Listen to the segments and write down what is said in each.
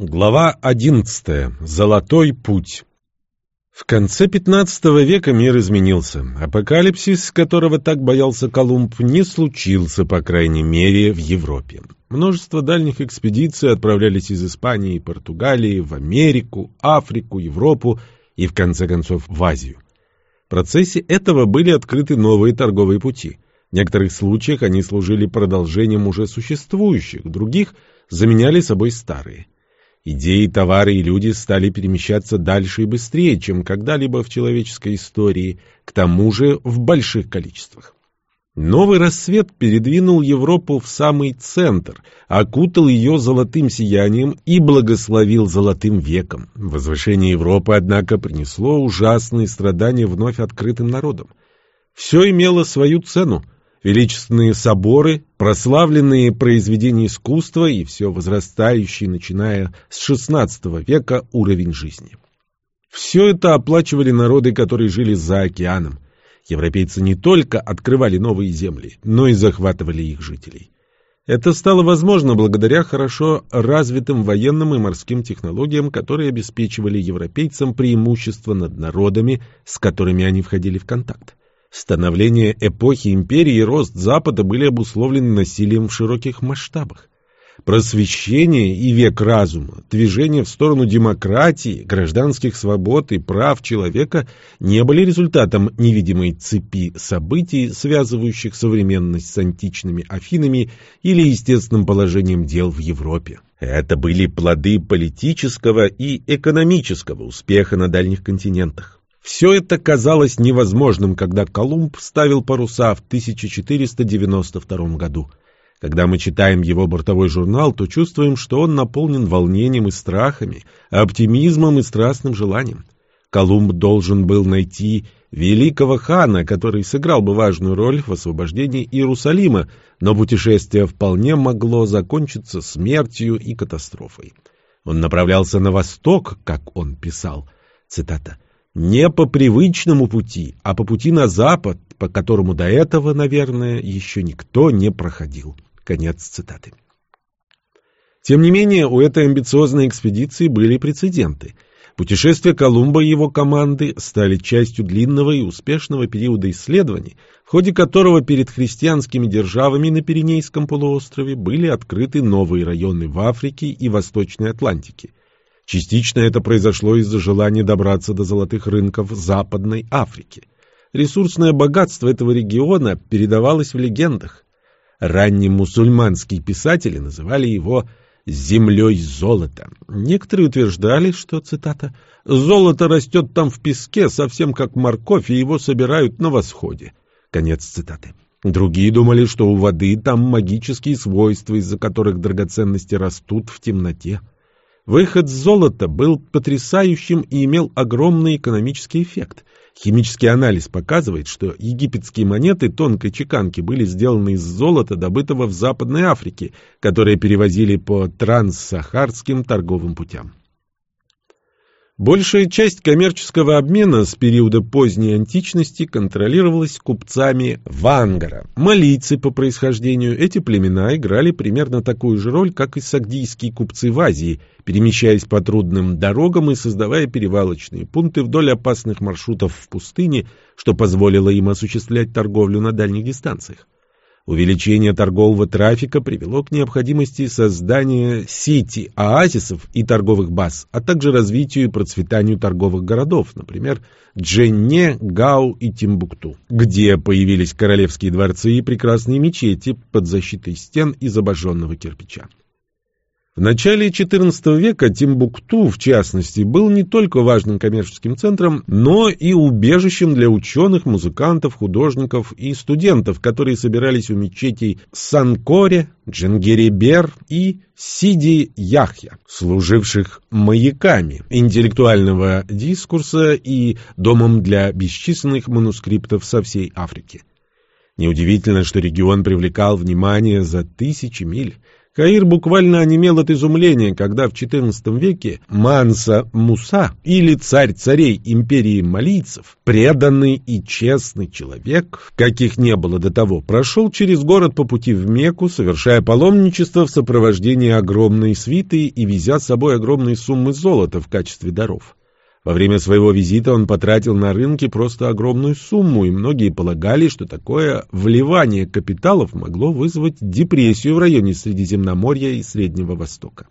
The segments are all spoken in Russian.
Глава 11. Золотой путь. В конце XV века мир изменился. Апокалипсис, которого так боялся Колумб, не случился, по крайней мере, в Европе. Множество дальних экспедиций отправлялись из Испании и Португалии в Америку, Африку, Европу и, в конце концов, в Азию. В процессе этого были открыты новые торговые пути. В некоторых случаях они служили продолжением уже существующих, в других заменяли собой старые. Идеи, товары и люди стали перемещаться дальше и быстрее, чем когда-либо в человеческой истории, к тому же в больших количествах. Новый рассвет передвинул Европу в самый центр, окутал ее золотым сиянием и благословил золотым веком. Возвышение Европы, однако, принесло ужасные страдания вновь открытым народам. Все имело свою цену — величественные соборы, прославленные произведения искусства и все возрастающий, начиная с XVI века, уровень жизни. Все это оплачивали народы, которые жили за океаном. Европейцы не только открывали новые земли, но и захватывали их жителей. Это стало возможно благодаря хорошо развитым военным и морским технологиям, которые обеспечивали европейцам преимущество над народами, с которыми они входили в контакт. Становление эпохи империи и рост Запада были обусловлены насилием в широких масштабах. Просвещение и век разума, движение в сторону демократии, гражданских свобод и прав человека не были результатом невидимой цепи событий, связывающих современность с античными Афинами или естественным положением дел в Европе. Это были плоды политического и экономического успеха на дальних континентах. Все это казалось невозможным, когда Колумб ставил паруса в 1492 году. Когда мы читаем его бортовой журнал, то чувствуем, что он наполнен волнением и страхами, оптимизмом и страстным желанием. Колумб должен был найти великого хана, который сыграл бы важную роль в освобождении Иерусалима, но путешествие вполне могло закончиться смертью и катастрофой. Он направлялся на восток, как он писал, цитата, не по привычному пути, а по пути на запад, по которому до этого, наверное, еще никто не проходил. Конец цитаты. Тем не менее, у этой амбициозной экспедиции были прецеденты. Путешествия Колумба и его команды стали частью длинного и успешного периода исследований, в ходе которого перед христианскими державами на Пиренейском полуострове были открыты новые районы в Африке и Восточной Атлантике – Частично это произошло из-за желания добраться до золотых рынков Западной Африки. Ресурсное богатство этого региона передавалось в легендах. Ранние мусульманские писатели называли его «землей золота». Некоторые утверждали, что, цитата, «золото растет там в песке, совсем как морковь, и его собирают на восходе». Конец цитаты. Другие думали, что у воды там магические свойства, из-за которых драгоценности растут в темноте. Выход золота был потрясающим и имел огромный экономический эффект. Химический анализ показывает, что египетские монеты тонкой чеканки были сделаны из золота, добытого в Западной Африке, которое перевозили по транссахарским торговым путям. Большая часть коммерческого обмена с периода поздней античности контролировалась купцами Вангара. Малийцы по происхождению эти племена играли примерно такую же роль, как и сагдийские купцы в Азии, перемещаясь по трудным дорогам и создавая перевалочные пункты вдоль опасных маршрутов в пустыне, что позволило им осуществлять торговлю на дальних дистанциях. Увеличение торгового трафика привело к необходимости создания сети оазисов и торговых баз, а также развитию и процветанию торговых городов, например, Дженне, Гау и Тимбукту, где появились королевские дворцы и прекрасные мечети под защитой стен из обожженного кирпича. В начале XIV века Тимбукту, в частности, был не только важным коммерческим центром, но и убежищем для ученых, музыкантов, художников и студентов, которые собирались у мечетей Санкоре, Дженгерибер и Сиди Яхья, служивших маяками интеллектуального дискурса и домом для бесчисленных манускриптов со всей Африки. Неудивительно, что регион привлекал внимание за тысячи миль. Каир буквально онемел от изумления, когда в XIV веке Манса Муса, или царь царей империи малийцев, преданный и честный человек, каких не было до того, прошел через город по пути в Мекку, совершая паломничество в сопровождении огромной свиты и везя с собой огромные суммы золота в качестве даров. Во время своего визита он потратил на рынке просто огромную сумму, и многие полагали, что такое вливание капиталов могло вызвать депрессию в районе Средиземноморья и Среднего Востока.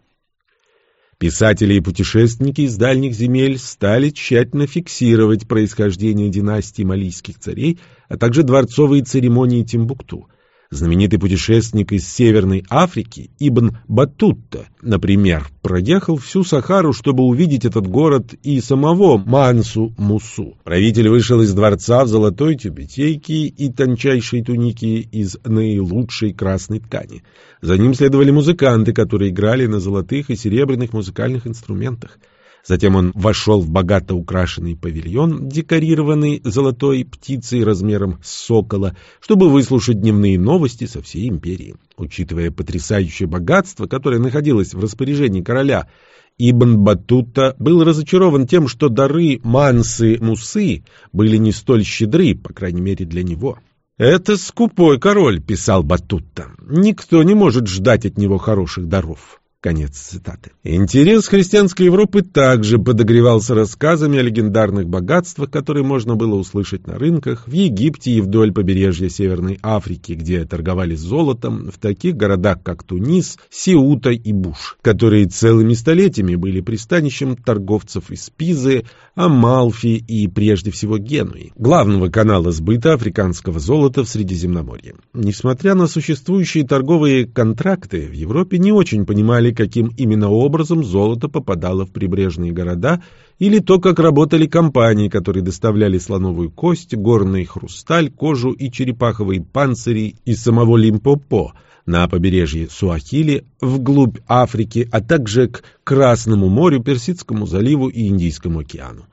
Писатели и путешественники из дальних земель стали тщательно фиксировать происхождение династии малийских царей, а также дворцовые церемонии Тимбукту. Знаменитый путешественник из Северной Африки Ибн Батутта, например, проехал всю Сахару, чтобы увидеть этот город и самого Мансу-Мусу. Правитель вышел из дворца в золотой тюбетейке и тончайшей тунике из наилучшей красной ткани. За ним следовали музыканты, которые играли на золотых и серебряных музыкальных инструментах. Затем он вошел в богато украшенный павильон, декорированный золотой птицей размером с сокола, чтобы выслушать дневные новости со всей империи. Учитывая потрясающее богатство, которое находилось в распоряжении короля, Ибн Батута был разочарован тем, что дары Мансы-Мусы были не столь щедры, по крайней мере для него. «Это скупой король», — писал Батутта. «Никто не может ждать от него хороших даров». Конец цитаты. Интерес христианской Европы также подогревался рассказами о легендарных богатствах, которые можно было услышать на рынках в Египте и вдоль побережья Северной Африки, где торговали золотом, в таких городах, как Тунис, Сиута и Буш, которые целыми столетиями были пристанищем торговцев из Пизы, Амалфи и, прежде всего, Генуи, главного канала сбыта африканского золота в Средиземноморье. Несмотря на существующие торговые контракты, в Европе не очень понимали, каким именно образом золото попадало в прибрежные города, или то, как работали компании, которые доставляли слоновую кость, горный хрусталь, кожу и черепаховые панцири из самого Лимпопо на побережье Суахили, вглубь Африки, а также к Красному морю, Персидскому заливу и Индийскому океану.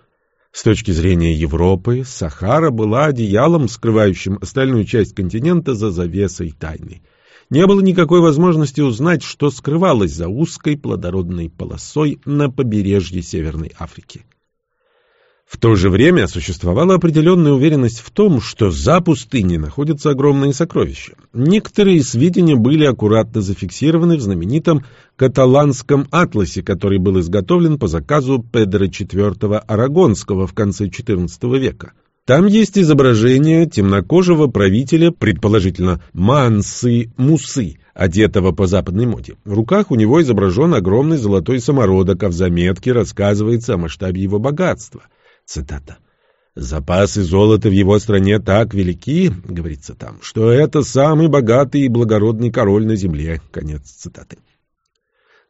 С точки зрения Европы, Сахара была одеялом, скрывающим остальную часть континента за завесой тайны. Не было никакой возможности узнать, что скрывалось за узкой плодородной полосой на побережье Северной Африки. В то же время существовала определенная уверенность в том, что за пустыней находятся огромные сокровища. Некоторые сведения были аккуратно зафиксированы в знаменитом каталанском атласе, который был изготовлен по заказу Педро IV Арагонского в конце XIV века. Там есть изображение темнокожего правителя, предположительно Мансы Мусы, одетого по западной моде. В руках у него изображен огромный золотой самородок, а в заметке рассказывается о масштабе его богатства. Цитата. «Запасы золота в его стране так велики, — говорится там, — что это самый богатый и благородный король на земле». Конец цитаты.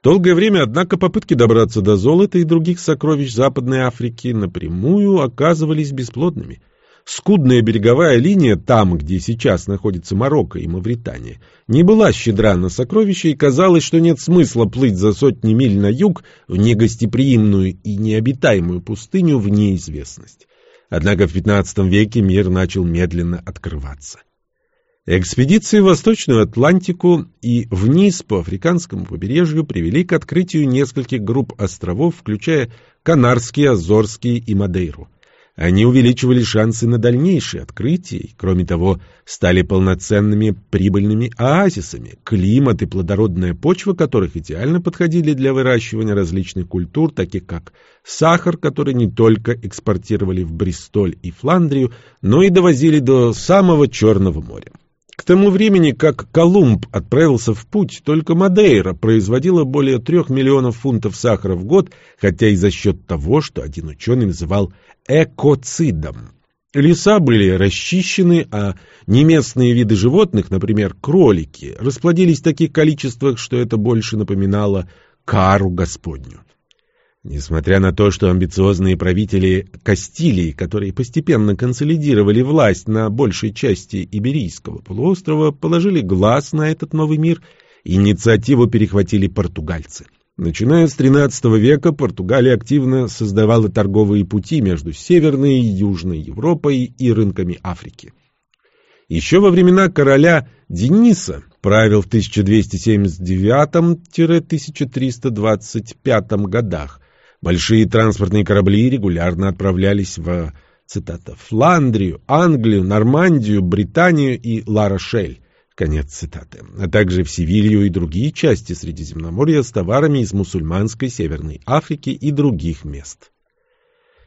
Долгое время, однако, попытки добраться до золота и других сокровищ Западной Африки напрямую оказывались бесплодными. Скудная береговая линия там, где сейчас находятся Марокко и Мавритания, не была щедра на сокровища, и казалось, что нет смысла плыть за сотни миль на юг в негостеприимную и необитаемую пустыню в неизвестность. Однако в XV веке мир начал медленно открываться. Экспедиции в Восточную Атлантику и вниз по африканскому побережью привели к открытию нескольких групп островов, включая Канарские, Азорские и Мадейру. Они увеличивали шансы на дальнейшие открытия и, кроме того, стали полноценными прибыльными оазисами, климат и плодородная почва которых идеально подходили для выращивания различных культур, таких как сахар, который не только экспортировали в Бристоль и Фландрию, но и довозили до самого Черного моря. К тому времени, как Колумб отправился в путь, только Мадейра производила более трех миллионов фунтов сахара в год, хотя и за счет того, что один ученый называл экоцидом. Леса были расчищены, а неместные виды животных, например, кролики, расплодились в таких количествах, что это больше напоминало кару Господню. Несмотря на то, что амбициозные правители Кастилии, которые постепенно консолидировали власть на большей части Иберийского полуострова, положили глаз на этот новый мир, инициативу перехватили португальцы. Начиная с XIII века Португалия активно создавала торговые пути между Северной и Южной Европой и рынками Африки. Еще во времена короля Дениса правил в 1279-1325 годах. Большие транспортные корабли регулярно отправлялись в, цитата, Фландрию, Англию, Нормандию, Британию и Ла-Рошель. Конец цитаты. А также в Севилью и другие части Средиземноморья с товарами из мусульманской Северной Африки и других мест.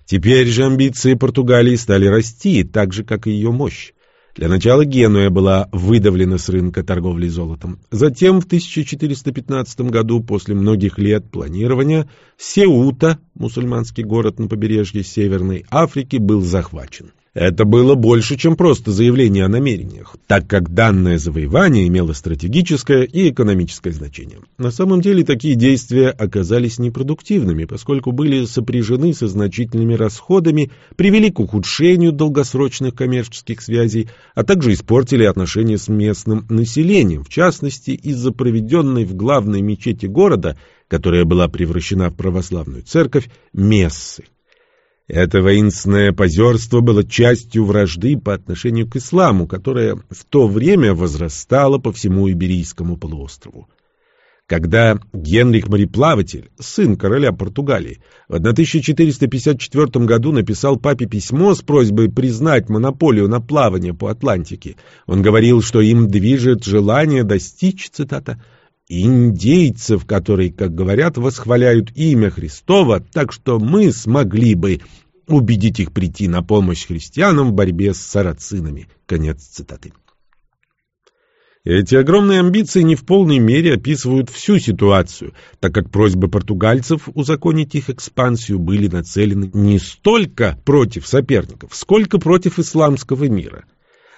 Теперь же амбиции Португалии стали расти, так же, как и ее мощь. Для начала Генуя была выдавлена с рынка торговли золотом. Затем в 1415 году, после многих лет планирования, Сеута, мусульманский город на побережье Северной Африки, был захвачен. Это было больше, чем просто заявление о намерениях, так как данное завоевание имело стратегическое и экономическое значение. На самом деле такие действия оказались непродуктивными, поскольку были сопряжены со значительными расходами, привели к ухудшению долгосрочных коммерческих связей, а также испортили отношения с местным населением, в частности из-за проведенной в главной мечети города, которая была превращена в православную церковь, мессы. Это воинственное позерство было частью вражды по отношению к исламу, которая в то время возрастала по всему Иберийскому полуострову. Когда Генрих Мореплаватель, сын короля Португалии, в 1454 году написал папе письмо с просьбой признать монополию на плавание по Атлантике, он говорил, что им движет желание достичь, цитата, индейцев, которые, как говорят, восхваляют имя Христова, так что мы смогли бы убедить их прийти на помощь христианам в борьбе с сарацинами. Конец цитаты. Эти огромные амбиции не в полной мере описывают всю ситуацию, так как просьбы португальцев узаконить их экспансию были нацелены не столько против соперников, сколько против исламского мира.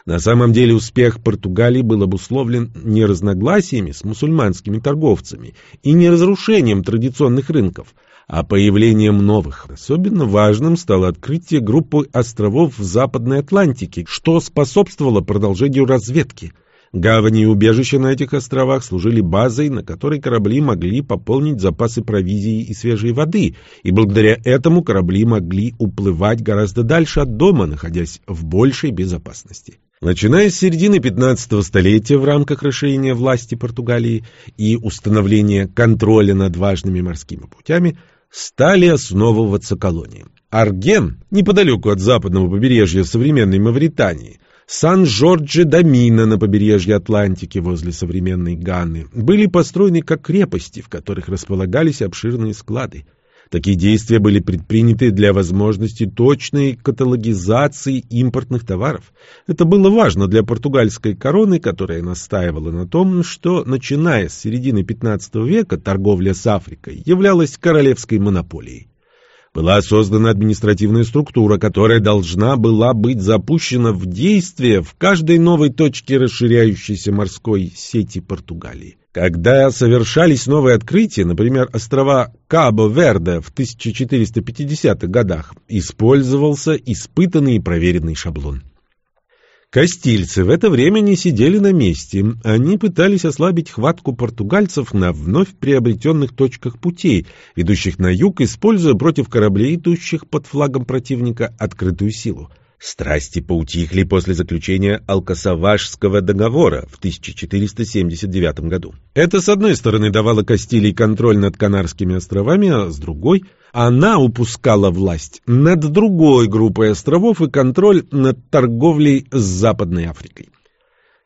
На самом деле успех Португалии был обусловлен не разногласиями с мусульманскими торговцами и не разрушением традиционных рынков, а появлением новых. Особенно важным стало открытие группы островов в Западной Атлантике, что способствовало продолжению разведки. Гавани и убежища на этих островах служили базой, на которой корабли могли пополнить запасы провизии и свежей воды, и благодаря этому корабли могли уплывать гораздо дальше от дома, находясь в большей безопасности. Начиная с середины 15 столетия в рамках расширения власти Португалии и установления контроля над важными морскими путями стали основываться колонии. Арген, неподалеку от западного побережья современной Мавритании, Сан-Жорджи-да-Мина на побережье Атлантики возле современной Ганны были построены как крепости, в которых располагались обширные склады. Такие действия были предприняты для возможности точной каталогизации импортных товаров. Это было важно для португальской короны, которая настаивала на том, что, начиная с середины XV века, торговля с Африкой являлась королевской монополией. Была создана административная структура, которая должна была быть запущена в действие в каждой новой точке расширяющейся морской сети Португалии. Когда совершались новые открытия, например, острова Кабо-Верде в 1450-х годах, использовался испытанный и проверенный шаблон. Кастильцы в это время не сидели на месте. Они пытались ослабить хватку португальцев на вновь приобретенных точках путей, ведущих на юг, используя против кораблей, идущих под флагом противника, открытую силу – Страсти поутихли после заключения Алкасавашского договора в 1479 году. Это, с одной стороны, давало Кастилии контроль над Канарскими островами, а с другой – она упускала власть над другой группой островов и контроль над торговлей с Западной Африкой.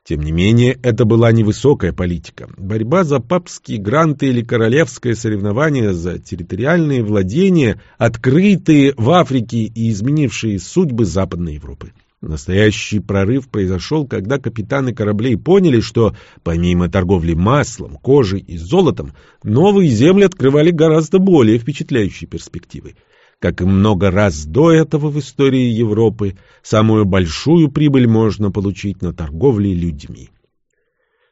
Тем не менее, это была невысокая политика. Борьба за папские гранты или королевское соревнование за территориальные владения, открытые в Африке и изменившие судьбы Западной Европы. Настоящий прорыв произошел, когда капитаны кораблей поняли, что помимо торговли маслом, кожей и золотом, новые земли открывали гораздо более впечатляющие перспективы как и много раз до этого в истории Европы, самую большую прибыль можно получить на торговле людьми.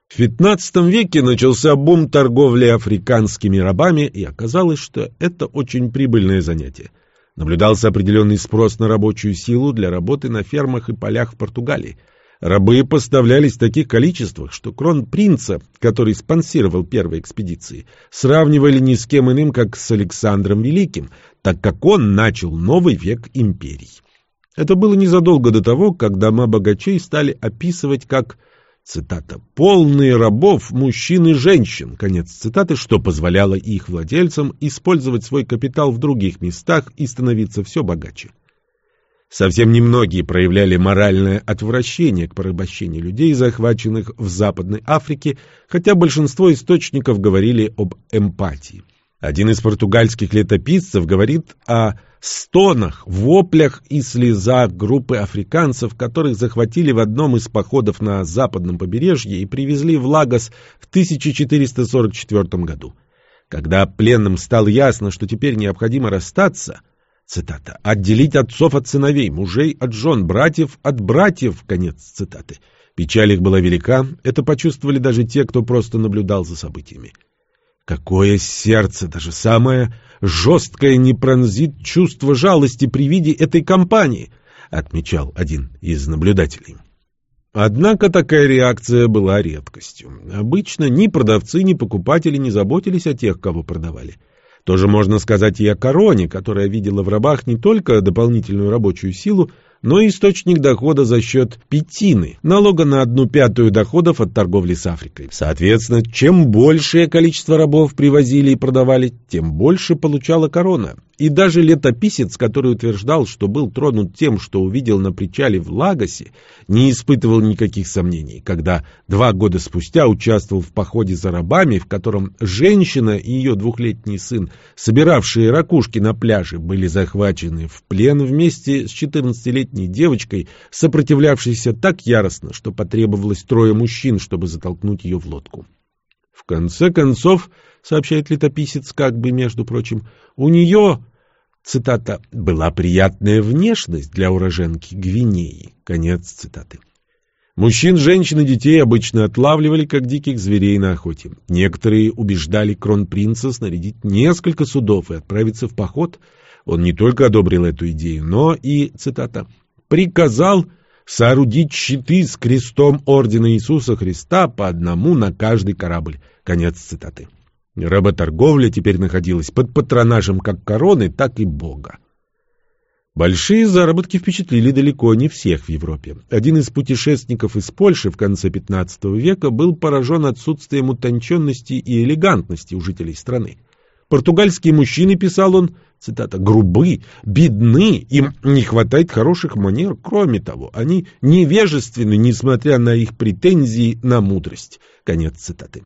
В XV веке начался бум торговли африканскими рабами, и оказалось, что это очень прибыльное занятие. Наблюдался определенный спрос на рабочую силу для работы на фермах и полях в Португалии – Рабы поставлялись в таких количествах, что кронпринца, который спонсировал первые экспедиции, сравнивали ни с кем иным, как с Александром Великим, так как он начал новый век империй. Это было незадолго до того, как дома богачей стали описывать как цитата, «полные рабов мужчин и женщин», конец цитаты, что позволяло их владельцам использовать свой капитал в других местах и становиться все богаче. Совсем немногие проявляли моральное отвращение к порабощению людей, захваченных в Западной Африке, хотя большинство источников говорили об эмпатии. Один из португальских летописцев говорит о стонах, воплях и слезах группы африканцев, которых захватили в одном из походов на западном побережье и привезли в Лагос в 1444 году. Когда пленным стало ясно, что теперь необходимо расстаться, цитата, «отделить отцов от сыновей, мужей от жен, братьев от братьев», конец цитаты. Печаль их была велика, это почувствовали даже те, кто просто наблюдал за событиями. Какое сердце, даже самое жесткое, не пронзит чувство жалости при виде этой компании, отмечал один из наблюдателей. Однако такая реакция была редкостью. Обычно ни продавцы, ни покупатели не заботились о тех, кого продавали. Тоже можно сказать и о короне, которая видела в рабах не только дополнительную рабочую силу, но и источник дохода за счет пятины, налога на одну пятую доходов от торговли с Африкой. Соответственно, чем большее количество рабов привозили и продавали, тем больше получала корона. И даже летописец, который утверждал, что был тронут тем, что увидел на причале в Лагосе, не испытывал никаких сомнений, когда два года спустя участвовал в походе за рабами, в котором женщина и ее двухлетний сын, собиравшие ракушки на пляже, были захвачены в плен вместе с 14-летней девочкой, сопротивлявшейся так яростно, что потребовалось трое мужчин, чтобы затолкнуть ее в лодку. В конце концов, сообщает летописец, как бы, между прочим, у нее, цитата, «была приятная внешность для уроженки Гвинеи». Конец цитаты. Мужчин, женщин и детей обычно отлавливали, как диких зверей на охоте. Некоторые убеждали кронпринца снарядить несколько судов и отправиться в поход. Он не только одобрил эту идею, но и, цитата, «приказал соорудить щиты с крестом Ордена Иисуса Христа по одному на каждый корабль». Конец цитаты. Работорговля теперь находилась под патронажем как короны, так и бога. Большие заработки впечатлили далеко не всех в Европе. Один из путешественников из Польши в конце XV века был поражен отсутствием утонченности и элегантности у жителей страны. Португальские мужчины, писал он, цитата, грубы, бедны, им не хватает хороших манер, кроме того, они невежественны, несмотря на их претензии на мудрость. Конец цитаты.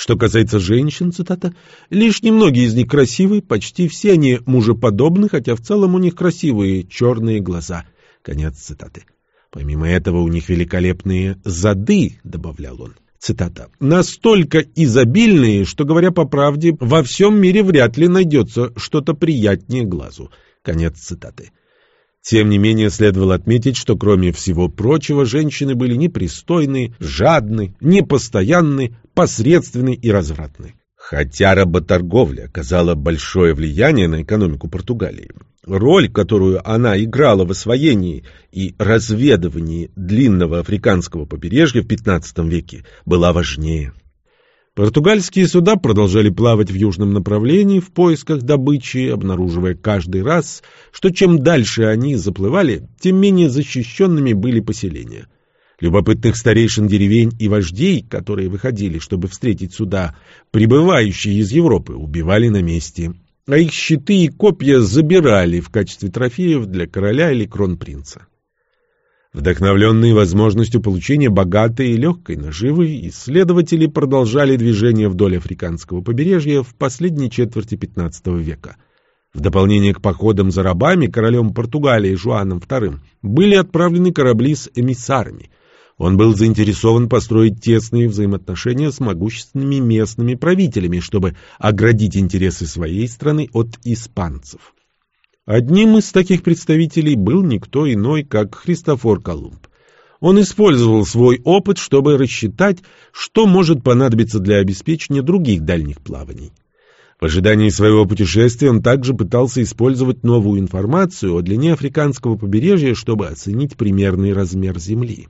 Что касается женщин, цитата, лишь немногие из них красивые, почти все они мужеподобны, хотя в целом у них красивые черные глаза. Конец цитаты. Помимо этого у них великолепные зады, добавлял он. Цитата. «Настолько изобильные, что, говоря по правде, во всем мире вряд ли найдется что-то приятнее глазу». Конец цитаты. Тем не менее, следовало отметить, что, кроме всего прочего, женщины были непристойны, жадны, непостоянны, посредственны и развратны. Хотя работорговля оказала большое влияние на экономику Португалии, роль, которую она играла в освоении и разведывании длинного африканского побережья в XV веке, была важнее. Португальские суда продолжали плавать в южном направлении в поисках добычи, обнаруживая каждый раз, что чем дальше они заплывали, тем менее защищенными были поселения. Любопытных старейшин деревень и вождей, которые выходили, чтобы встретить суда, прибывающие из Европы, убивали на месте, а их щиты и копья забирали в качестве трофеев для короля или кронпринца. Вдохновленные возможностью получения богатой и легкой наживы, исследователи продолжали движение вдоль африканского побережья в последней четверти XV века. В дополнение к походам за рабами королем Португалии Жуаном II были отправлены корабли с эмиссарами. Он был заинтересован построить тесные взаимоотношения с могущественными местными правителями, чтобы оградить интересы своей страны от испанцев. Одним из таких представителей был никто иной, как Христофор Колумб. Он использовал свой опыт, чтобы рассчитать, что может понадобиться для обеспечения других дальних плаваний. В ожидании своего путешествия он также пытался использовать новую информацию о длине африканского побережья, чтобы оценить примерный размер Земли.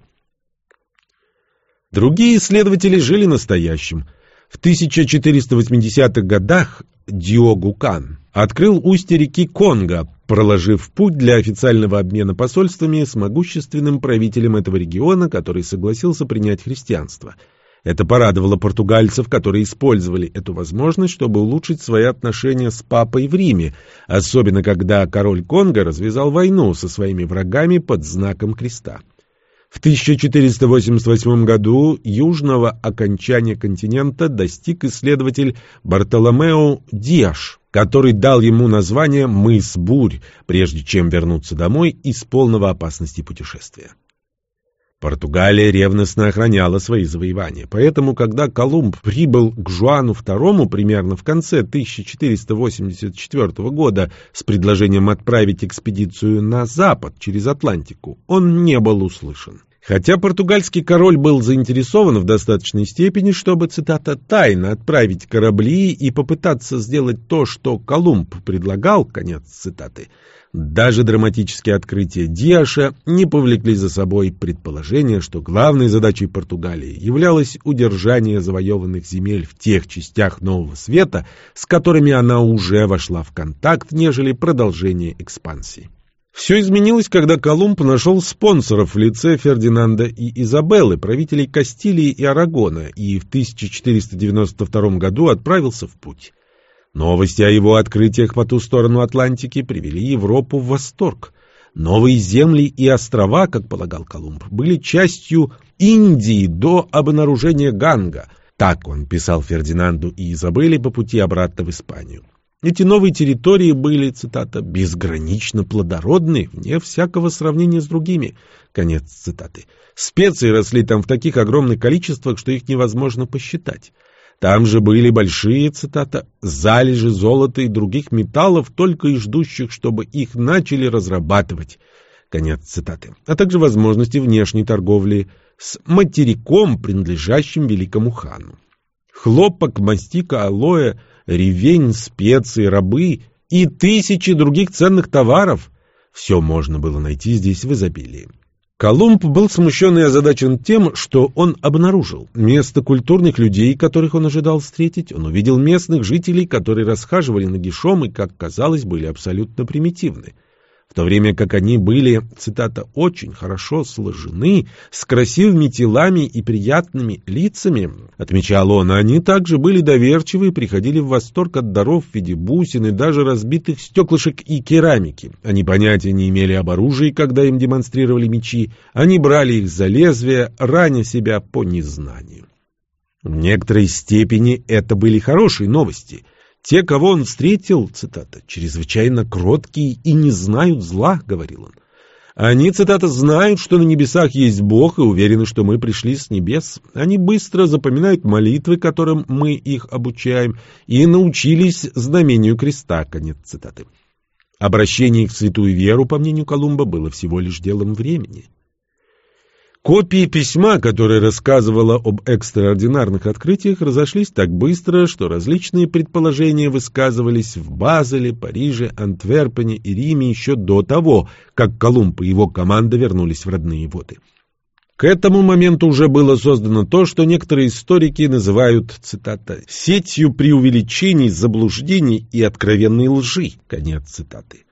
Другие исследователи жили настоящим. В 1480-х годах Диогу Кан открыл устье реки Конго, проложив путь для официального обмена посольствами с могущественным правителем этого региона, который согласился принять христианство. Это порадовало португальцев, которые использовали эту возможность, чтобы улучшить свои отношения с папой в Риме, особенно когда король Конго развязал войну со своими врагами под знаком креста. В 1488 году южного окончания континента достиг исследователь Бартоломео Диаш, который дал ему название «Мыс Бурь», прежде чем вернуться домой из полного опасности путешествия. Португалия ревностно охраняла свои завоевания, поэтому, когда Колумб прибыл к Жуану II примерно в конце 1484 года с предложением отправить экспедицию на запад через Атлантику, он не был услышан. Хотя португальский король был заинтересован в достаточной степени, чтобы, цитата, «тайно отправить корабли и попытаться сделать то, что Колумб предлагал», конец цитаты, даже драматические открытия Диаша не повлекли за собой предположение, что главной задачей Португалии являлось удержание завоеванных земель в тех частях Нового Света, с которыми она уже вошла в контакт, нежели продолжение экспансии. Все изменилось, когда Колумб нашел спонсоров в лице Фердинанда и Изабеллы, правителей Кастилии и Арагона, и в 1492 году отправился в путь. Новости о его открытиях по ту сторону Атлантики привели Европу в восторг. Новые земли и острова, как полагал Колумб, были частью Индии до обнаружения Ганга. Так он писал Фердинанду и Изабелле по пути обратно в Испанию. Эти новые территории были, цитата, «безгранично плодородны, вне всякого сравнения с другими». Конец цитаты. Специи росли там в таких огромных количествах, что их невозможно посчитать. Там же были большие, цитата, «залежи золота и других металлов, только и ждущих, чтобы их начали разрабатывать». Конец цитаты. А также возможности внешней торговли с материком, принадлежащим великому хану. Хлопок, мастика, алоэ, ревень, специи, рабы и тысячи других ценных товаров. Все можно было найти здесь в изобилии. Колумб был смущен и озадачен тем, что он обнаружил. Вместо культурных людей, которых он ожидал встретить, он увидел местных жителей, которые расхаживали нагишом и, как казалось, были абсолютно примитивны в то время как они были, цитата, «очень хорошо сложены, с красивыми телами и приятными лицами», отмечал он, они также были доверчивы и приходили в восторг от даров в виде бусин и даже разбитых стеклышек и керамики. Они понятия не имели об оружии, когда им демонстрировали мечи, они брали их за лезвие, раня себя по незнанию. В некоторой степени это были хорошие новости — те, кого он встретил, цитата, чрезвычайно кроткие и не знают зла, говорил он. Они, цитата, знают, что на небесах есть Бог и уверены, что мы пришли с небес. Они быстро запоминают молитвы, которым мы их обучаем, и научились знамению креста, конец цитаты. Обращение в святую веру, по мнению Колумба, было всего лишь делом времени. Копии письма, которое рассказывало об экстраординарных открытиях, разошлись так быстро, что различные предположения высказывались в Базеле, Париже, Антверпене и Риме еще до того, как Колумб и его команда вернулись в родные воды. К этому моменту уже было создано то, что некоторые историки называют, цитата, «сетью преувеличений, заблуждений и откровенной лжи», конец цитаты.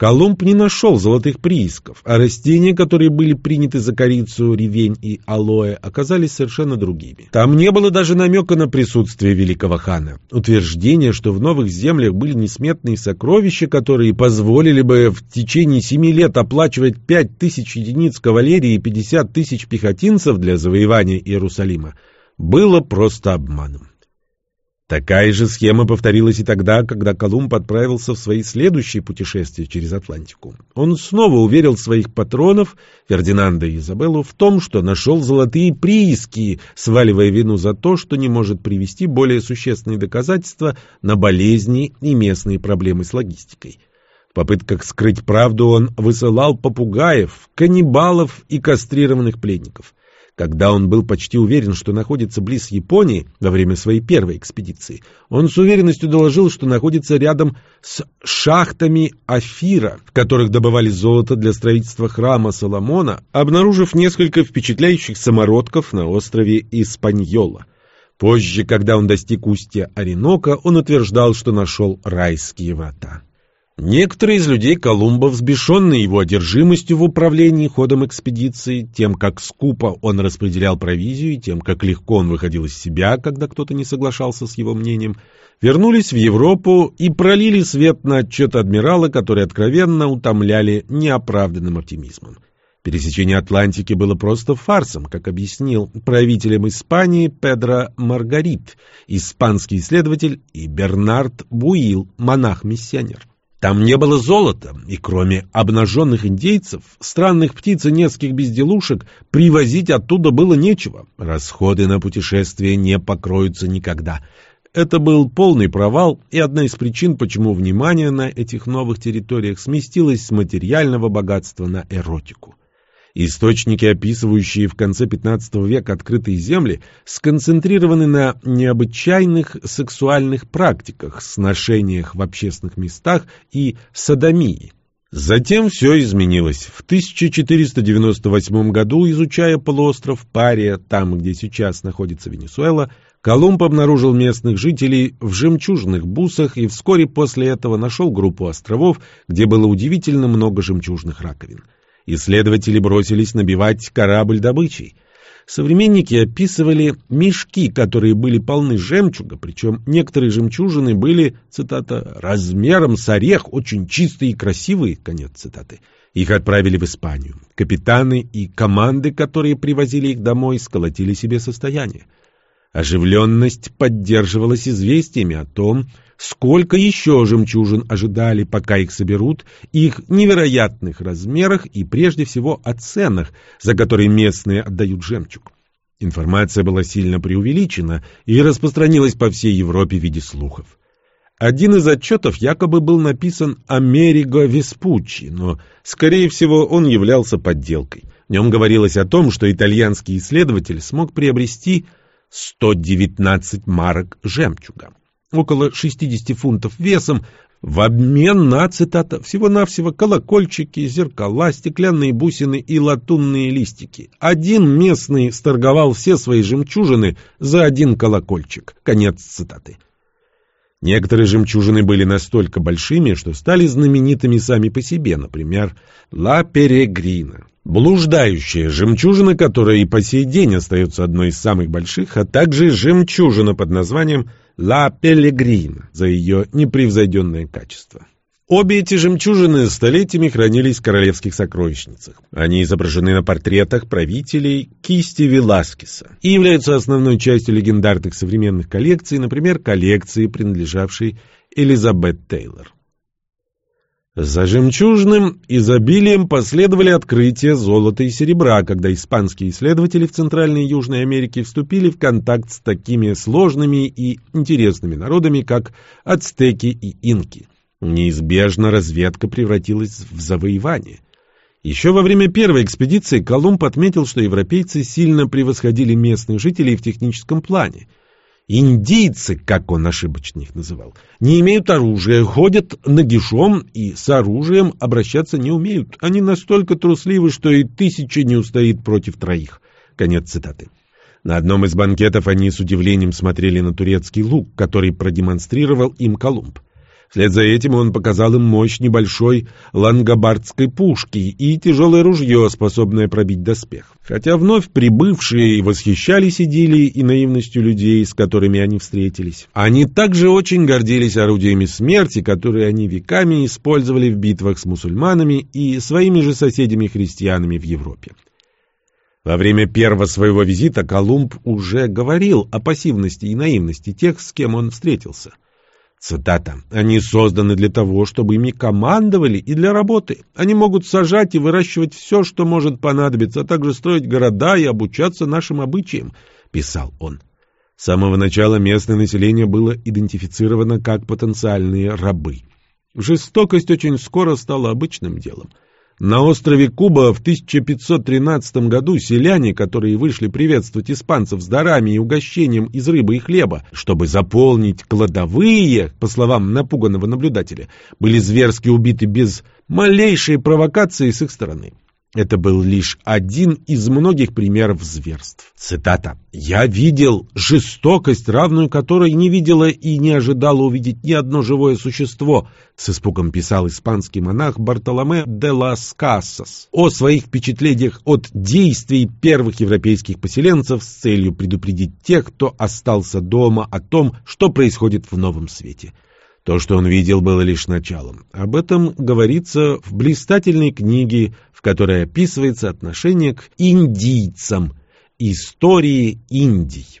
Колумб не нашел золотых приисков, а растения, которые были приняты за корицу, ревень и алоэ, оказались совершенно другими. Там не было даже намека на присутствие великого хана. Утверждение, что в новых землях были несметные сокровища, которые позволили бы в течение семи лет оплачивать пять тысяч единиц кавалерии и пятьдесят тысяч пехотинцев для завоевания Иерусалима, было просто обманом. Такая же схема повторилась и тогда, когда Колумб отправился в свои следующие путешествия через Атлантику. Он снова уверил своих патронов, Фердинанда и Изабеллу, в том, что нашел золотые прииски, сваливая вину за то, что не может привести более существенные доказательства на болезни и местные проблемы с логистикой. В попытках скрыть правду он высылал попугаев, каннибалов и кастрированных пленников. Когда он был почти уверен, что находится близ Японии во время своей первой экспедиции, он с уверенностью доложил, что находится рядом с шахтами Афира, в которых добывали золото для строительства храма Соломона, обнаружив несколько впечатляющих самородков на острове Испаньола. Позже, когда он достиг устья Оренока, он утверждал, что нашел райские врата. Некоторые из людей Колумба, взбешенные его одержимостью в управлении ходом экспедиции, тем, как скупо он распределял провизию и тем, как легко он выходил из себя, когда кто-то не соглашался с его мнением, вернулись в Европу и пролили свет на отчет адмирала, которые откровенно утомляли неоправданным оптимизмом. Пересечение Атлантики было просто фарсом, как объяснил правителем Испании Педро Маргарит, испанский исследователь, и Бернард Буил, монах-миссионер. Там не было золота, и кроме обнаженных индейцев, странных птиц и нескольких безделушек, привозить оттуда было нечего. Расходы на путешествие не покроются никогда. Это был полный провал и одна из причин, почему внимание на этих новых территориях сместилось с материального богатства на эротику. Источники, описывающие в конце XV века открытые земли, сконцентрированы на необычайных сексуальных практиках, сношениях в общественных местах и садомии. Затем все изменилось. В 1498 году, изучая полуостров Пария, там, где сейчас находится Венесуэла, Колумб обнаружил местных жителей в жемчужных бусах и вскоре после этого нашел группу островов, где было удивительно много жемчужных раковин. Исследователи бросились набивать корабль добычей. Современники описывали мешки, которые были полны жемчуга, причем некоторые жемчужины были, цитата, «размером с орех, очень чистые и красивые», конец цитаты. Их отправили в Испанию. Капитаны и команды, которые привозили их домой, сколотили себе состояние. Оживленность поддерживалась известиями о том, сколько еще жемчужин ожидали, пока их соберут, их невероятных размерах и прежде всего о ценах, за которые местные отдают жемчуг. Информация была сильно преувеличена и распространилась по всей Европе в виде слухов. Один из отчетов якобы был написан Америго Веспуччи, но, скорее всего, он являлся подделкой. В нем говорилось о том, что итальянский исследователь смог приобрести 119 марок жемчуга около 60 фунтов весом, в обмен на, цитата, всего-навсего колокольчики, зеркала, стеклянные бусины и латунные листики. Один местный сторговал все свои жемчужины за один колокольчик. Конец цитаты. Некоторые жемчужины были настолько большими, что стали знаменитыми сами по себе, например, «Ла Перегрина». Блуждающая жемчужина, которая и по сей день остается одной из самых больших, а также жемчужина под названием Ла Пелегрин за ее непревзойденное качество. Обе эти жемчужины столетиями хранились в королевских сокровищницах. Они изображены на портретах правителей кисти Веласкеса и являются основной частью легендарных современных коллекций, например, коллекции, принадлежавшей Элизабет Тейлор. За жемчужным изобилием последовали открытия золота и серебра, когда испанские исследователи в Центральной и Южной Америке вступили в контакт с такими сложными и интересными народами, как ацтеки и инки. Неизбежно разведка превратилась в завоевание. Еще во время первой экспедиции Колумб отметил, что европейцы сильно превосходили местных жителей в техническом плане – Индийцы, как он ошибочно их называл, не имеют оружия, ходят нагишом и с оружием обращаться не умеют. Они настолько трусливы, что и тысяча не устоит против троих. Конец цитаты. На одном из банкетов они с удивлением смотрели на турецкий лук, который продемонстрировал им Колумб. Вслед за этим он показал им мощь небольшой лангобардской пушки и тяжелое ружье, способное пробить доспех. Хотя вновь прибывшие восхищались идиллией и наивностью людей, с которыми они встретились. Они также очень гордились орудиями смерти, которые они веками использовали в битвах с мусульманами и своими же соседями-христианами в Европе. Во время первого своего визита Колумб уже говорил о пассивности и наивности тех, с кем он встретился – Цитата. «Они созданы для того, чтобы ими командовали и для работы. Они могут сажать и выращивать все, что может понадобиться, а также строить города и обучаться нашим обычаям», — писал он. С самого начала местное население было идентифицировано как потенциальные рабы. Жестокость очень скоро стала обычным делом. На острове Куба в 1513 году селяне, которые вышли приветствовать испанцев с дарами и угощением из рыбы и хлеба, чтобы заполнить кладовые, по словам напуганного наблюдателя, были зверски убиты без малейшей провокации с их стороны. Это был лишь один из многих примеров зверств. Цитата. «Я видел жестокость, равную которой не видела и не ожидала увидеть ни одно живое существо», с испугом писал испанский монах Бартоломе де лас Кассас о своих впечатлениях от действий первых европейских поселенцев с целью предупредить тех, кто остался дома, о том, что происходит в новом свете. То, что он видел, было лишь началом. Об этом говорится в блистательной книге, в которой описывается отношение к индийцам, истории Индий.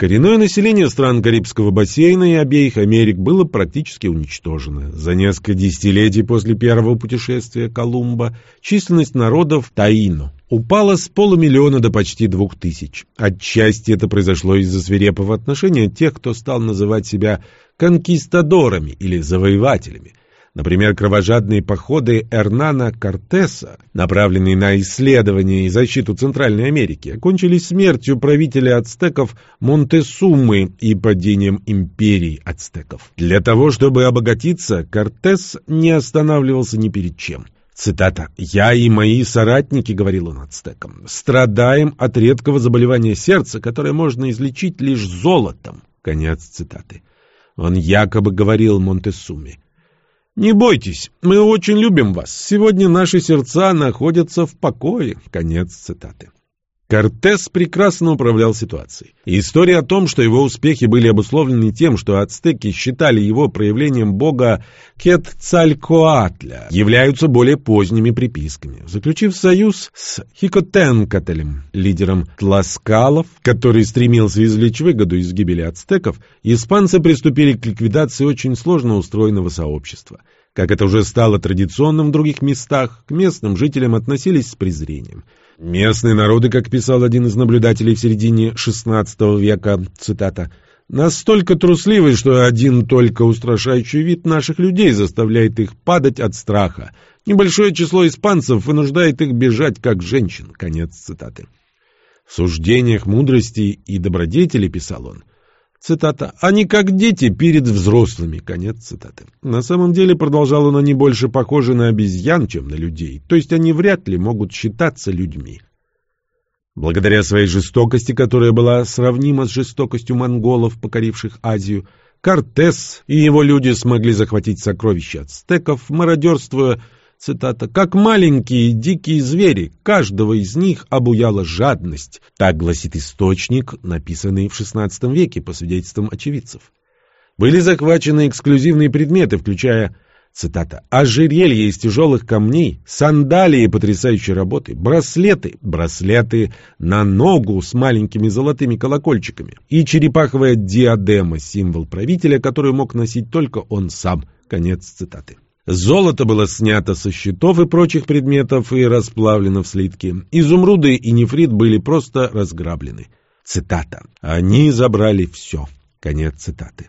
Коренное население стран Карибского бассейна и обеих Америк было практически уничтожено. За несколько десятилетий после первого путешествия Колумба численность народов Таино упала с полумиллиона до почти двух тысяч. Отчасти это произошло из-за свирепого отношения тех, кто стал называть себя конкистадорами или завоевателями. Например, кровожадные походы Эрнана Кортеса, направленные на исследование и защиту Центральной Америки, окончились смертью правителя ацтеков Монтесумы и падением империи ацтеков. Для того, чтобы обогатиться, Кортес не останавливался ни перед чем. Цитата. «Я и мои соратники, — говорил он ацтекам, — страдаем от редкого заболевания сердца, которое можно излечить лишь золотом». Конец цитаты. Он якобы говорил Монтесуме. «Не бойтесь, мы очень любим вас. Сегодня наши сердца находятся в покое». Конец цитаты. Кортес прекрасно управлял ситуацией. история о том, что его успехи были обусловлены тем, что ацтеки считали его проявлением бога Кетцалькоатля, являются более поздними приписками. Заключив союз с Хикотенкателем, лидером тласкалов, который стремился извлечь выгоду из гибели ацтеков, испанцы приступили к ликвидации очень сложно устроенного сообщества. Как это уже стало традиционным в других местах, к местным жителям относились с презрением – Местные народы, как писал один из наблюдателей в середине XVI века, цитата, «настолько трусливы, что один только устрашающий вид наших людей заставляет их падать от страха. Небольшое число испанцев вынуждает их бежать, как женщин». Конец цитаты. В суждениях мудрости и добродетели, писал он, Цитата. «Они как дети перед взрослыми». Конец цитаты. На самом деле, продолжал он, они больше похожи на обезьян, чем на людей. То есть они вряд ли могут считаться людьми. Благодаря своей жестокости, которая была сравнима с жестокостью монголов, покоривших Азию, Кортес и его люди смогли захватить сокровища ацтеков, мародерствуя цитата, «как маленькие дикие звери, каждого из них обуяла жадность». Так гласит источник, написанный в XVI веке по свидетельствам очевидцев. Были захвачены эксклюзивные предметы, включая, цитата, «ожерелья из тяжелых камней, сандалии потрясающей работы, браслеты, браслеты на ногу с маленькими золотыми колокольчиками и черепаховая диадема, символ правителя, который мог носить только он сам». Конец цитаты. Золото было снято со счетов и прочих предметов и расплавлено в слитки. Изумруды и нефрит были просто разграблены. Цитата. «Они забрали все». Конец цитаты.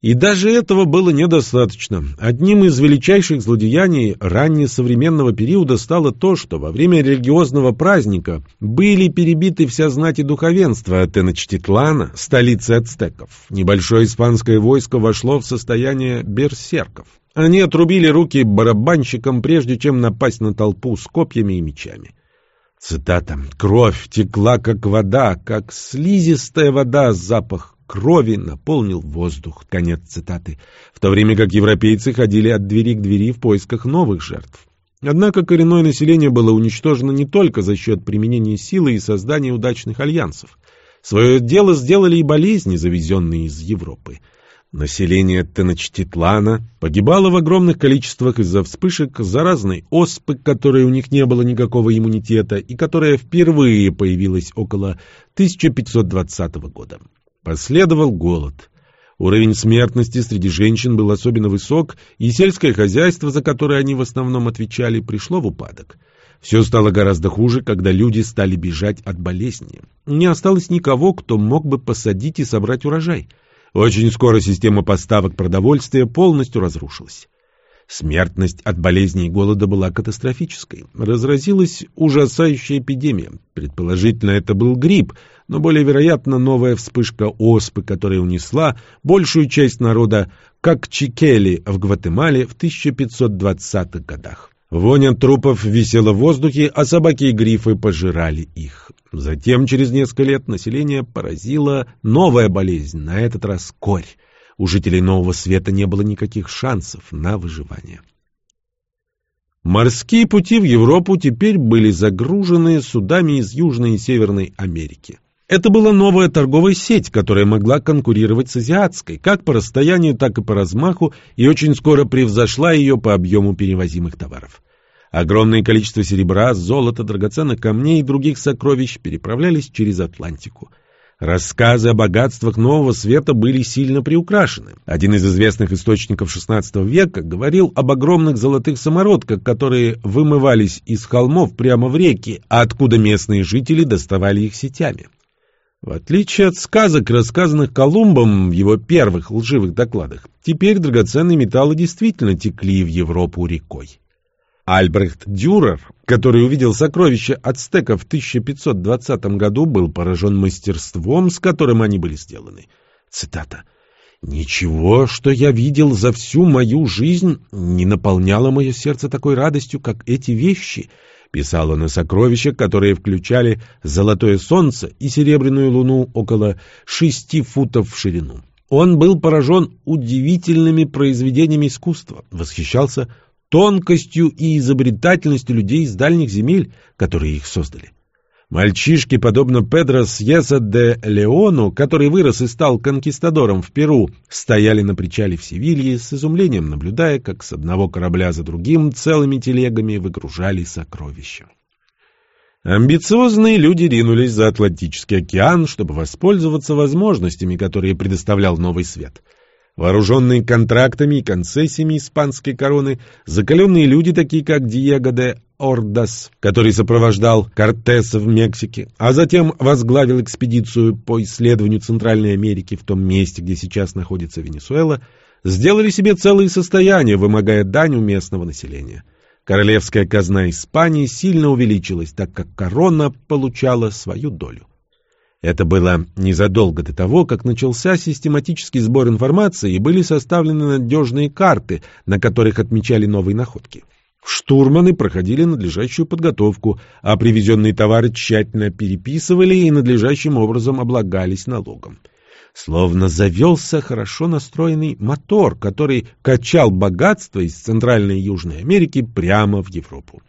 И даже этого было недостаточно. Одним из величайших злодеяний раннесовременного периода стало то, что во время религиозного праздника были перебиты вся знать и духовенство Теночтитлана, столицы ацтеков. Небольшое испанское войско вошло в состояние берсерков. Они отрубили руки барабанщикам, прежде чем напасть на толпу с копьями и мечами. Цитата. «Кровь текла, как вода, как слизистая вода, запах крови наполнил воздух». Конец цитаты. В то время как европейцы ходили от двери к двери в поисках новых жертв. Однако коренное население было уничтожено не только за счет применения силы и создания удачных альянсов. Свое дело сделали и болезни, завезенные из Европы. Население Теночтитлана погибало в огромных количествах из-за вспышек заразной оспы, которой у них не было никакого иммунитета и которая впервые появилась около 1520 года. Последовал голод. Уровень смертности среди женщин был особенно высок, и сельское хозяйство, за которое они в основном отвечали, пришло в упадок. Все стало гораздо хуже, когда люди стали бежать от болезни. Не осталось никого, кто мог бы посадить и собрать урожай – очень скоро система поставок продовольствия полностью разрушилась. Смертность от болезней и голода была катастрофической. Разразилась ужасающая эпидемия. Предположительно, это был грипп, но более вероятно новая вспышка оспы, которая унесла большую часть народа, как Чикели в Гватемале в 1520-х годах. Вонь от трупов висела в воздухе, а собаки и грифы пожирали их. Затем, через несколько лет, население поразила новая болезнь, на этот раз корь. У жителей Нового Света не было никаких шансов на выживание. Морские пути в Европу теперь были загружены судами из Южной и Северной Америки. Это была новая торговая сеть, которая могла конкурировать с азиатской, как по расстоянию, так и по размаху, и очень скоро превзошла ее по объему перевозимых товаров. Огромное количество серебра, золота, драгоценных камней и других сокровищ переправлялись через Атлантику. Рассказы о богатствах Нового Света были сильно приукрашены. Один из известных источников XVI века говорил об огромных золотых самородках, которые вымывались из холмов прямо в реки, а откуда местные жители доставали их сетями. В отличие от сказок, рассказанных Колумбом в его первых лживых докладах, теперь драгоценные металлы действительно текли в Европу рекой. Альбрехт Дюрер, который увидел сокровища ацтеков в 1520 году, был поражен мастерством, с которым они были сделаны. Цитата. «Ничего, что я видел за всю мою жизнь, не наполняло мое сердце такой радостью, как эти вещи», писал он о сокровищах, которые включали золотое солнце и серебряную луну около шести футов в ширину. Он был поражен удивительными произведениями искусства, восхищался тонкостью и изобретательностью людей из дальних земель, которые их создали. Мальчишки, подобно Педро Сьеса де Леону, который вырос и стал конкистадором в Перу, стояли на причале в Севилье с изумлением, наблюдая, как с одного корабля за другим целыми телегами выгружали сокровища. Амбициозные люди ринулись за Атлантический океан, чтобы воспользоваться возможностями, которые предоставлял Новый Свет — Вооруженные контрактами и концессиями испанской короны, закаленные люди, такие как Диего де Ордас, который сопровождал Кортеса в Мексике, а затем возглавил экспедицию по исследованию Центральной Америки в том месте, где сейчас находится Венесуэла, сделали себе целые состояния, вымогая дань у местного населения. Королевская казна Испании сильно увеличилась, так как корона получала свою долю. Это было незадолго до того, как начался систематический сбор информации и были составлены надежные карты, на которых отмечали новые находки. Штурманы проходили надлежащую подготовку, а привезенные товары тщательно переписывали и надлежащим образом облагались налогом. Словно завелся хорошо настроенный мотор, который качал богатство из Центральной и Южной Америки прямо в Европу.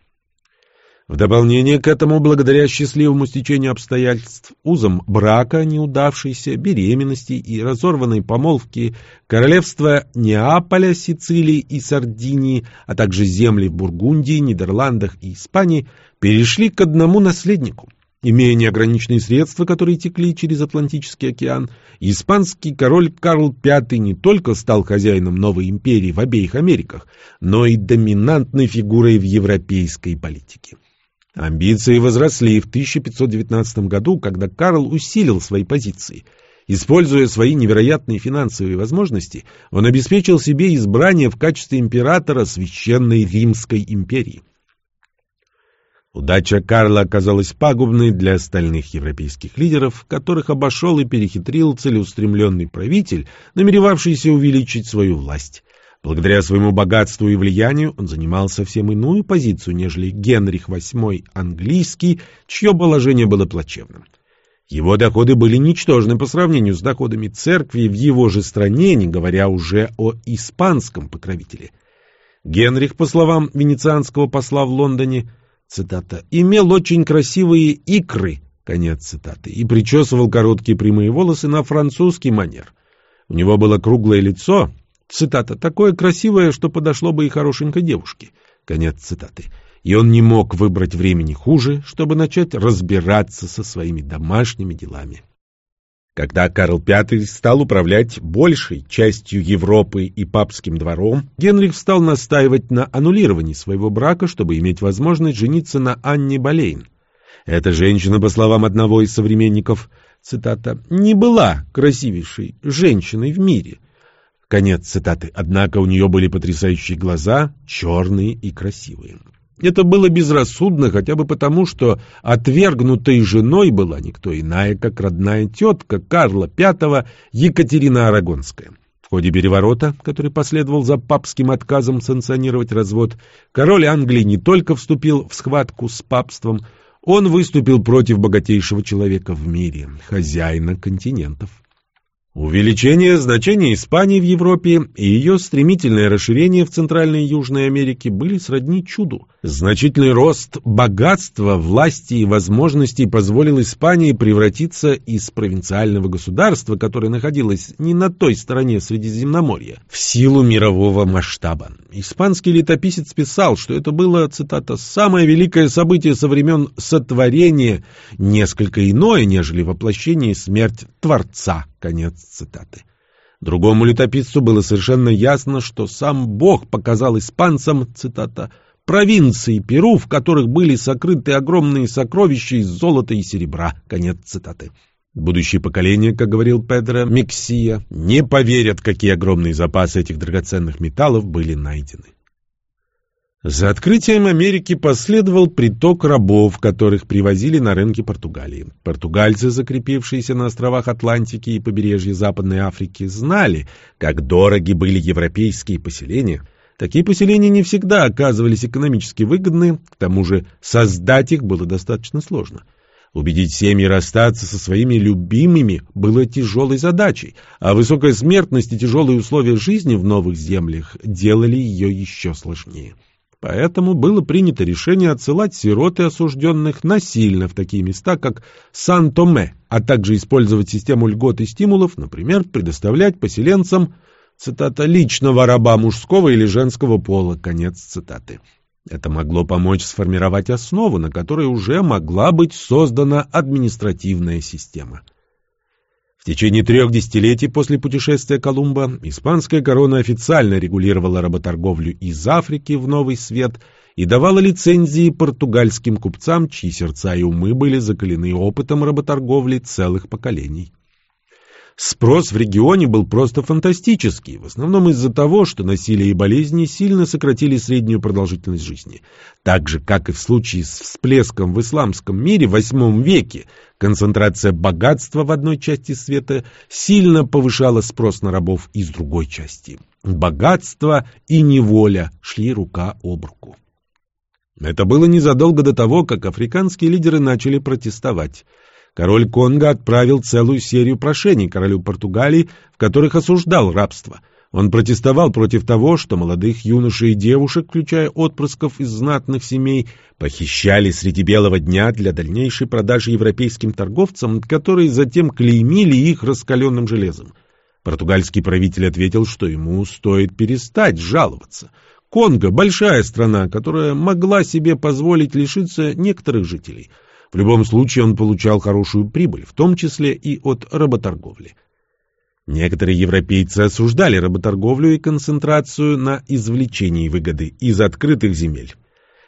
В дополнение к этому, благодаря счастливому стечению обстоятельств, узам брака, неудавшейся, беременности и разорванной помолвки, королевства Неаполя, Сицилии и Сардинии, а также земли в Бургундии, Нидерландах и Испании, перешли к одному наследнику. Имея неограниченные средства, которые текли через Атлантический океан, испанский король Карл V не только стал хозяином новой империи в обеих Америках, но и доминантной фигурой в европейской политике. Амбиции возросли в 1519 году, когда Карл усилил свои позиции. Используя свои невероятные финансовые возможности, он обеспечил себе избрание в качестве императора Священной Римской империи. Удача Карла оказалась пагубной для остальных европейских лидеров, которых обошел и перехитрил целеустремленный правитель, намеревавшийся увеличить свою власть. Благодаря своему богатству и влиянию он занимал совсем иную позицию, нежели Генрих VIII английский, чье положение было плачевным. Его доходы были ничтожны по сравнению с доходами церкви в его же стране, не говоря уже о испанском покровителе. Генрих, по словам венецианского посла в Лондоне, цитата, «имел очень красивые икры», конец цитаты, и причесывал короткие прямые волосы на французский манер. У него было круглое лицо, Цитата. «Такое красивое, что подошло бы и хорошенькой девушке». Конец цитаты. И он не мог выбрать времени хуже, чтобы начать разбираться со своими домашними делами. Когда Карл V стал управлять большей частью Европы и папским двором, Генрих стал настаивать на аннулировании своего брака, чтобы иметь возможность жениться на Анне Болейн. Эта женщина, по словам одного из современников, цитата, «не была красивейшей женщиной в мире, Конец цитаты. Однако у нее были потрясающие глаза, черные и красивые. Это было безрассудно хотя бы потому, что отвергнутой женой была никто иная, как родная тетка Карла V Екатерина Арагонская. В ходе переворота, который последовал за папским отказом санкционировать развод, король Англии не только вступил в схватку с папством, он выступил против богатейшего человека в мире, хозяина континентов. Увеличение значения Испании в Европе и ее стремительное расширение в Центральной и Южной Америке были сродни чуду. Значительный рост богатства, власти и возможностей позволил Испании превратиться из провинциального государства, которое находилось не на той стороне Средиземноморья, в силу мирового масштаба. Испанский летописец писал, что это было, цитата, «самое великое событие со времен сотворения, несколько иное, нежели воплощение и смерть Творца». Конец цитаты. Другому летописцу было совершенно ясно, что сам Бог показал испанцам, цитата, «провинции Перу, в которых были сокрыты огромные сокровища из золота и серебра». Конец цитаты. Будущее поколение, как говорил Педро Мексия, не поверят, какие огромные запасы этих драгоценных металлов были найдены. За открытием Америки последовал приток рабов, которых привозили на рынки Португалии. Португальцы, закрепившиеся на островах Атлантики и побережье Западной Африки, знали, как дороги были европейские поселения. Такие поселения не всегда оказывались экономически выгодны, к тому же создать их было достаточно сложно. Убедить семьи расстаться со своими любимыми было тяжелой задачей, а высокая смертность и тяжелые условия жизни в новых землях делали ее еще сложнее. Поэтому было принято решение отсылать сирот и осужденных насильно в такие места, как Сан-Томе, а также использовать систему льгот и стимулов, например, предоставлять поселенцам, цитата, «личного раба мужского или женского пола», конец цитаты. Это могло помочь сформировать основу, на которой уже могла быть создана административная система. В течение трех десятилетий после путешествия Колумба испанская корона официально регулировала работорговлю из Африки в Новый Свет и давала лицензии португальским купцам, чьи сердца и умы были закалены опытом работорговли целых поколений. Спрос в регионе был просто фантастический, в основном из-за того, что насилие и болезни сильно сократили среднюю продолжительность жизни. Так же, как и в случае с всплеском в исламском мире в VIII веке, концентрация богатства в одной части света сильно повышала спрос на рабов из другой части. Богатство и неволя шли рука об руку. Это было незадолго до того, как африканские лидеры начали протестовать. Король Конго отправил целую серию прошений королю Португалии, в которых осуждал рабство. Он протестовал против того, что молодых юношей и девушек, включая отпрысков из знатных семей, похищали среди белого дня для дальнейшей продажи европейским торговцам, которые затем клеймили их раскаленным железом. Португальский правитель ответил, что ему стоит перестать жаловаться. Конго – большая страна, которая могла себе позволить лишиться некоторых жителей – в любом случае он получал хорошую прибыль, в том числе и от работорговли. Некоторые европейцы осуждали работорговлю и концентрацию на извлечении выгоды из открытых земель.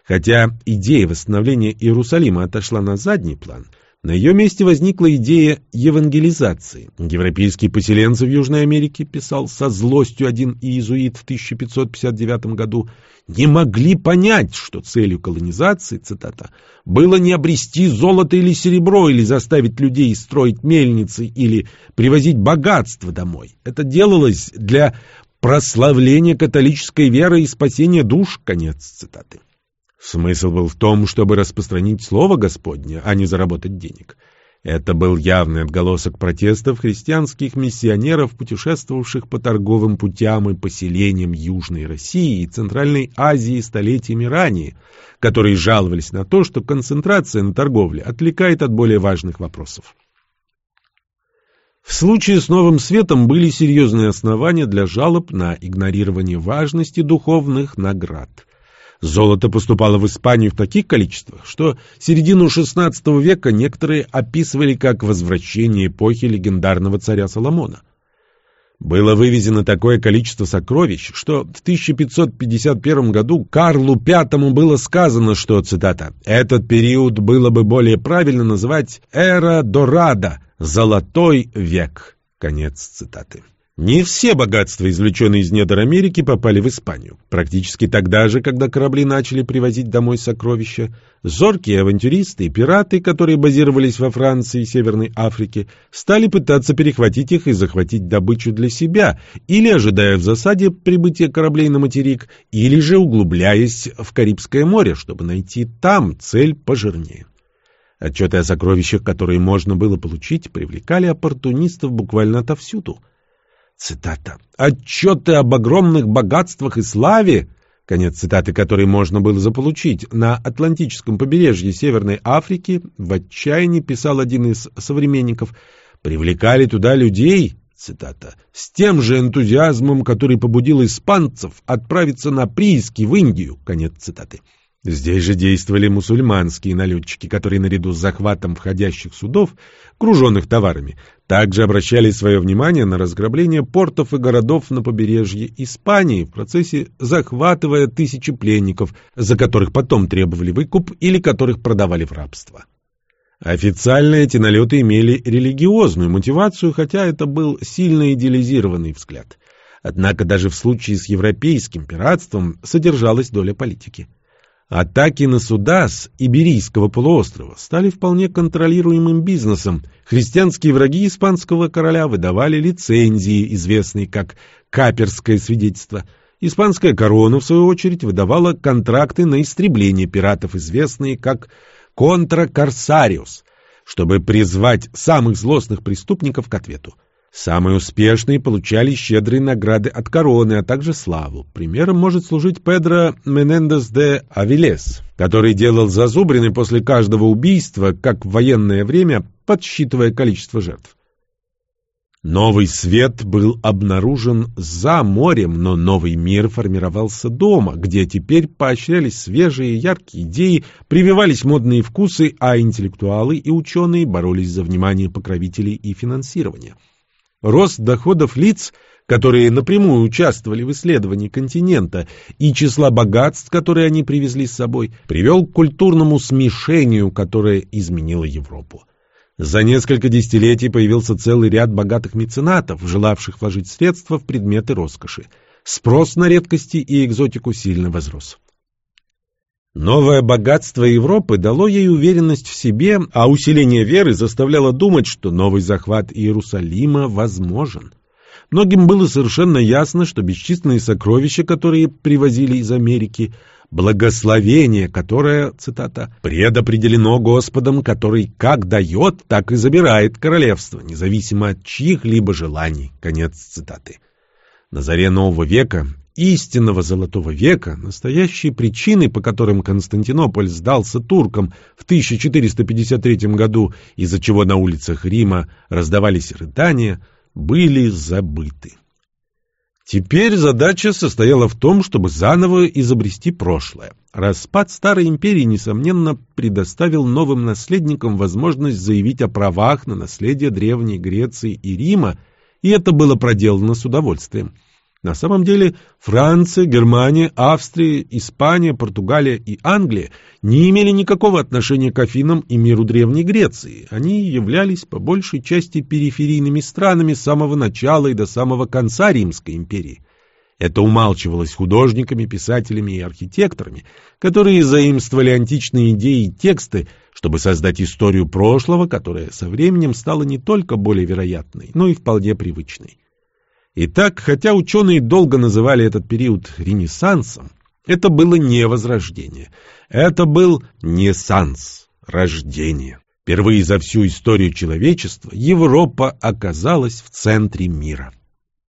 Хотя идея восстановления Иерусалима отошла на задний план – на ее месте возникла идея евангелизации. Европейские поселенцы в Южной Америке, писал со злостью один иезуит в 1559 году, не могли понять, что целью колонизации, цитата, было не обрести золото или серебро, или заставить людей строить мельницы, или привозить богатство домой. Это делалось для прославления католической веры и спасения душ, конец цитаты. Смысл был в том, чтобы распространить слово Господне, а не заработать денег. Это был явный отголосок протестов христианских миссионеров, путешествовавших по торговым путям и поселениям Южной России и Центральной Азии столетиями ранее, которые жаловались на то, что концентрация на торговле отвлекает от более важных вопросов. В случае с Новым Светом были серьезные основания для жалоб на игнорирование важности духовных наград – Золото поступало в Испанию в таких количествах, что середину XVI века некоторые описывали как возвращение эпохи легендарного царя Соломона. Было вывезено такое количество сокровищ, что в 1551 году Карлу V было сказано, что, цитата, «этот период было бы более правильно называть «эра Дорада» — «золотой век». Конец цитаты. Не все богатства, извлеченные из недр Америки, попали в Испанию. Практически тогда же, когда корабли начали привозить домой сокровища, зоркие авантюристы и пираты, которые базировались во Франции и Северной Африке, стали пытаться перехватить их и захватить добычу для себя, или ожидая в засаде прибытия кораблей на материк, или же углубляясь в Карибское море, чтобы найти там цель пожирнее. Отчеты о сокровищах, которые можно было получить, привлекали оппортунистов буквально отовсюду – Цитата. «Отчеты об огромных богатствах и славе» конец цитаты, который можно было заполучить, на Атлантическом побережье Северной Африки, в отчаянии писал один из современников, привлекали туда людей, цитата, с тем же энтузиазмом, который побудил испанцев отправиться на прииски в Индию, конец цитаты. Здесь же действовали мусульманские налетчики, которые наряду с захватом входящих судов, груженных товарами, также обращали свое внимание на разграбление портов и городов на побережье Испании в процессе захватывая тысячи пленников, за которых потом требовали выкуп или которых продавали в рабство. Официально эти налеты имели религиозную мотивацию, хотя это был сильно идеализированный взгляд. Однако даже в случае с европейским пиратством содержалась доля политики. Атаки на суда с Иберийского полуострова стали вполне контролируемым бизнесом. Христианские враги испанского короля выдавали лицензии, известные как «каперское свидетельство». Испанская корона, в свою очередь, выдавала контракты на истребление пиратов, известные как «контра корсариус», чтобы призвать самых злостных преступников к ответу. Самые успешные получали щедрые награды от короны, а также славу. Примером может служить Педро Менендес де Авилес, который делал зазубрины после каждого убийства, как в военное время, подсчитывая количество жертв. Новый свет был обнаружен за морем, но новый мир формировался дома, где теперь поощрялись свежие яркие идеи, прививались модные вкусы, а интеллектуалы и ученые боролись за внимание покровителей и финансирование. Рост доходов лиц, которые напрямую участвовали в исследовании континента, и числа богатств, которые они привезли с собой, привел к культурному смешению, которое изменило Европу. За несколько десятилетий появился целый ряд богатых меценатов, желавших вложить средства в предметы роскоши. Спрос на редкости и экзотику сильно возрос. Новое богатство Европы дало ей уверенность в себе, а усиление веры заставляло думать, что новый захват Иерусалима возможен. Многим было совершенно ясно, что бесчисленные сокровища, которые привозили из Америки, благословение, которое, цитата, «предопределено Господом, который как дает, так и забирает королевство, независимо от чьих-либо желаний». Конец цитаты. На заре нового века истинного Золотого века, настоящие причины, по которым Константинополь сдался туркам в 1453 году, из-за чего на улицах Рима раздавались рыдания, были забыты. Теперь задача состояла в том, чтобы заново изобрести прошлое. Распад Старой империи, несомненно, предоставил новым наследникам возможность заявить о правах на наследие Древней Греции и Рима, и это было проделано с удовольствием. На самом деле Франция, Германия, Австрия, Испания, Португалия и Англия не имели никакого отношения к Афинам и миру Древней Греции. Они являлись по большей части периферийными странами с самого начала и до самого конца Римской империи. Это умалчивалось художниками, писателями и архитекторами, которые заимствовали античные идеи и тексты, чтобы создать историю прошлого, которая со временем стала не только более вероятной, но и вполне привычной. Итак, хотя ученые долго называли этот период Ренессансом, это было не возрождение. Это был несанс, рождение. Впервые за всю историю человечества Европа оказалась в центре мира.